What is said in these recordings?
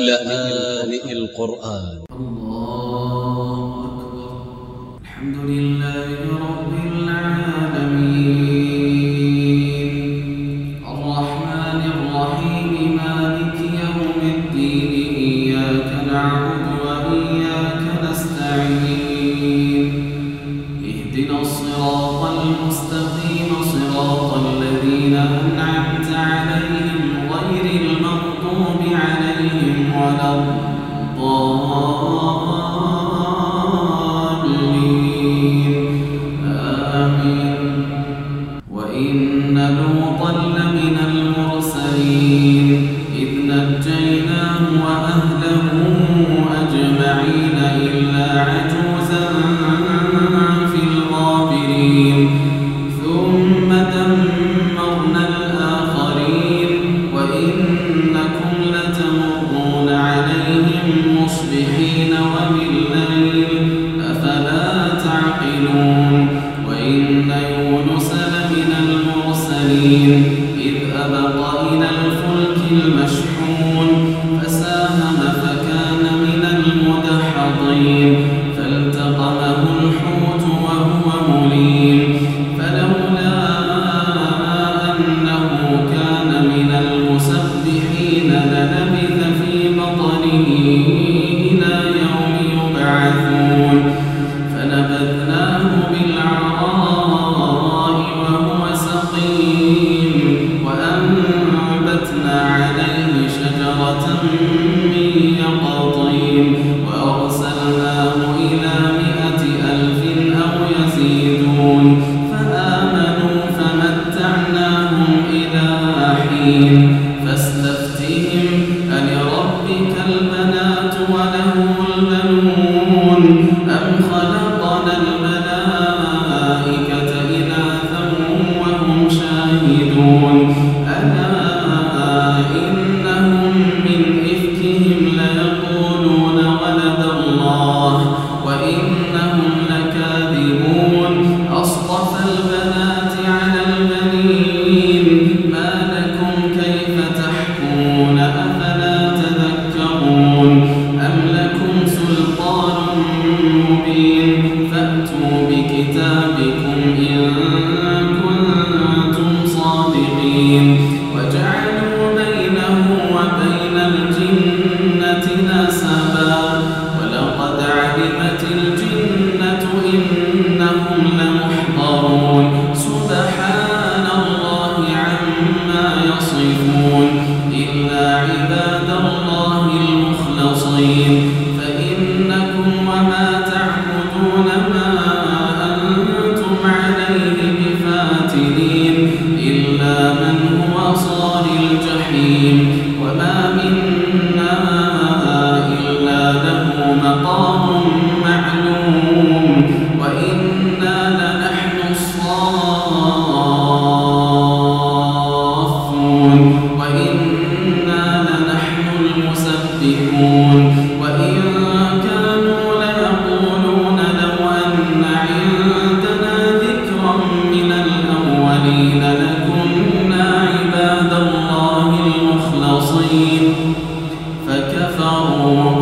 لآن القرآن. أو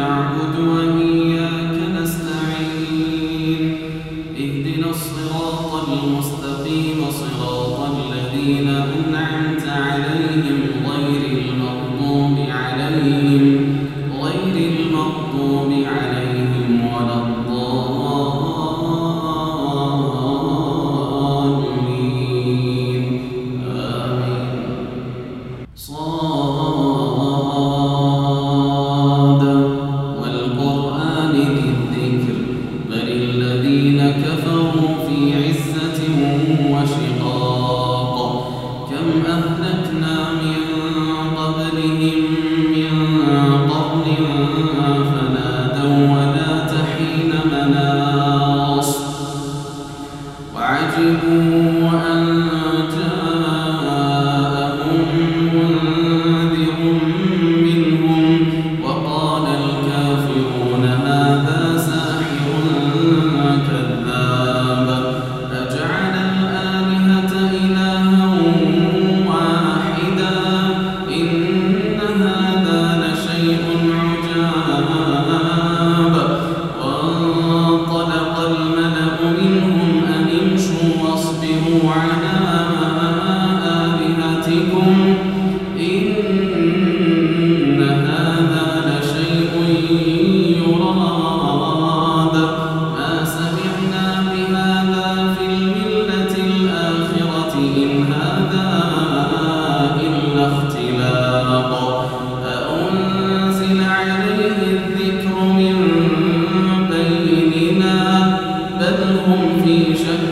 نعبد وإياك نستعين. اهدنا الصراط المستقيم صراط الذين أنعمت عليهم غير المغضوب عليهم غير المغضوب عليهم ولا الضالين. آمين. صاد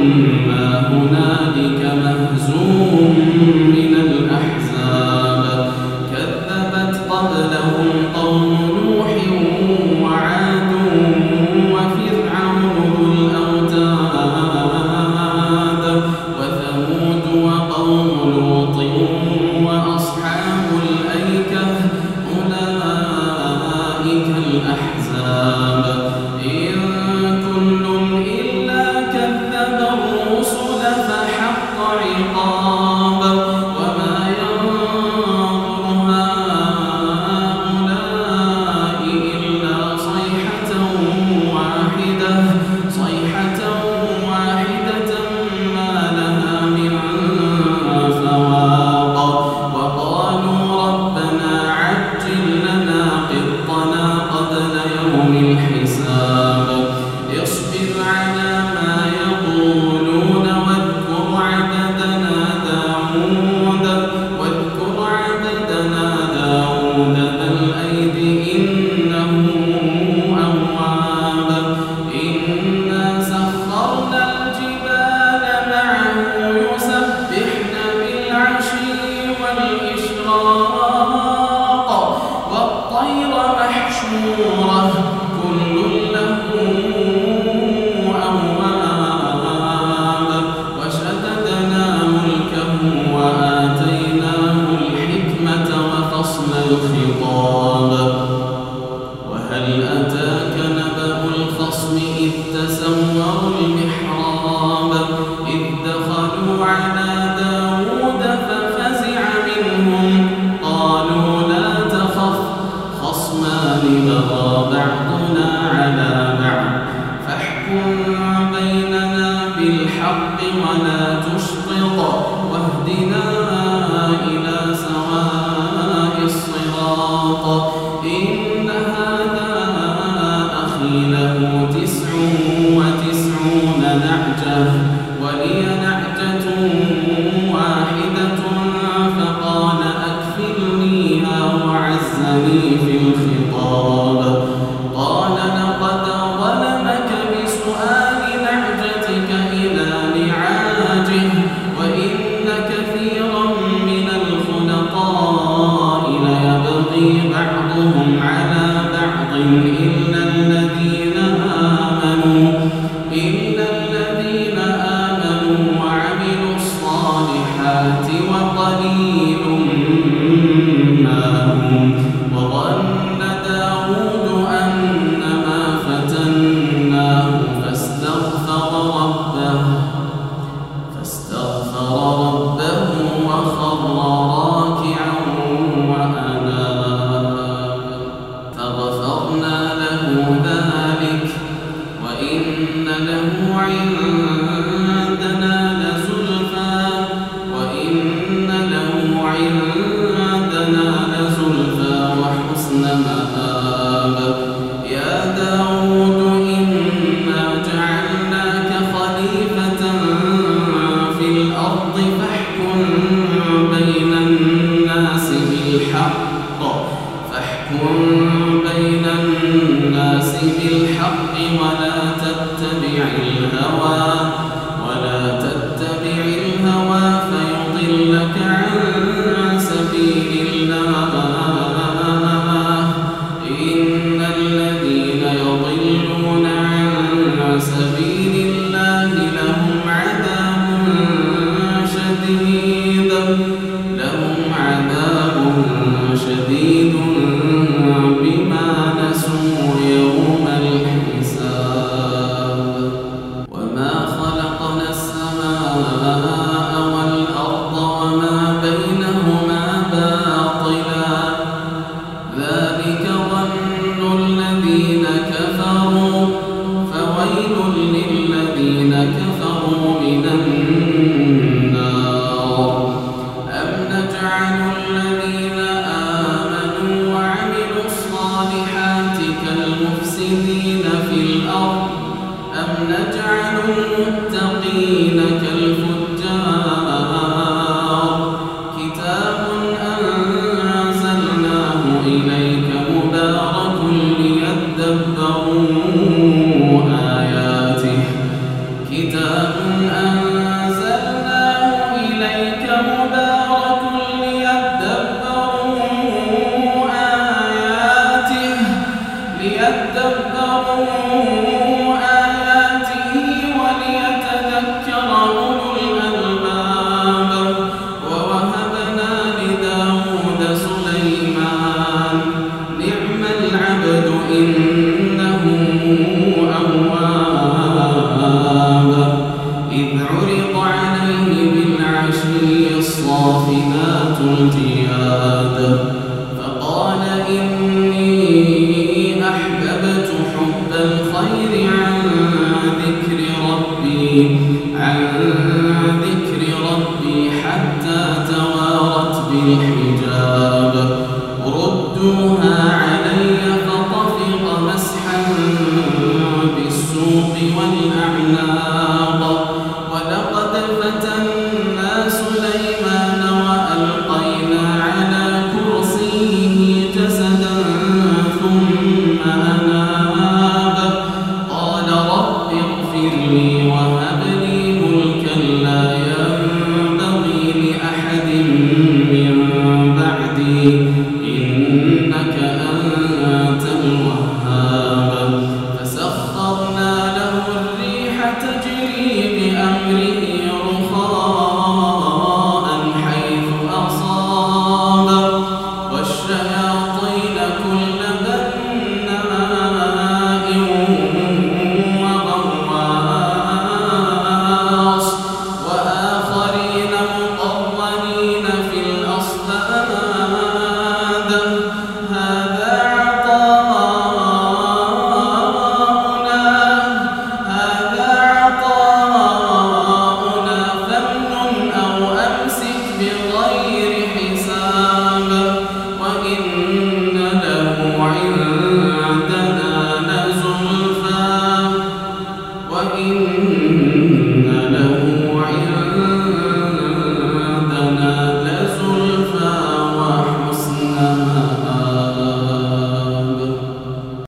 يقولون واذكر um تتبع الهوى. عن ذكر ربي حتى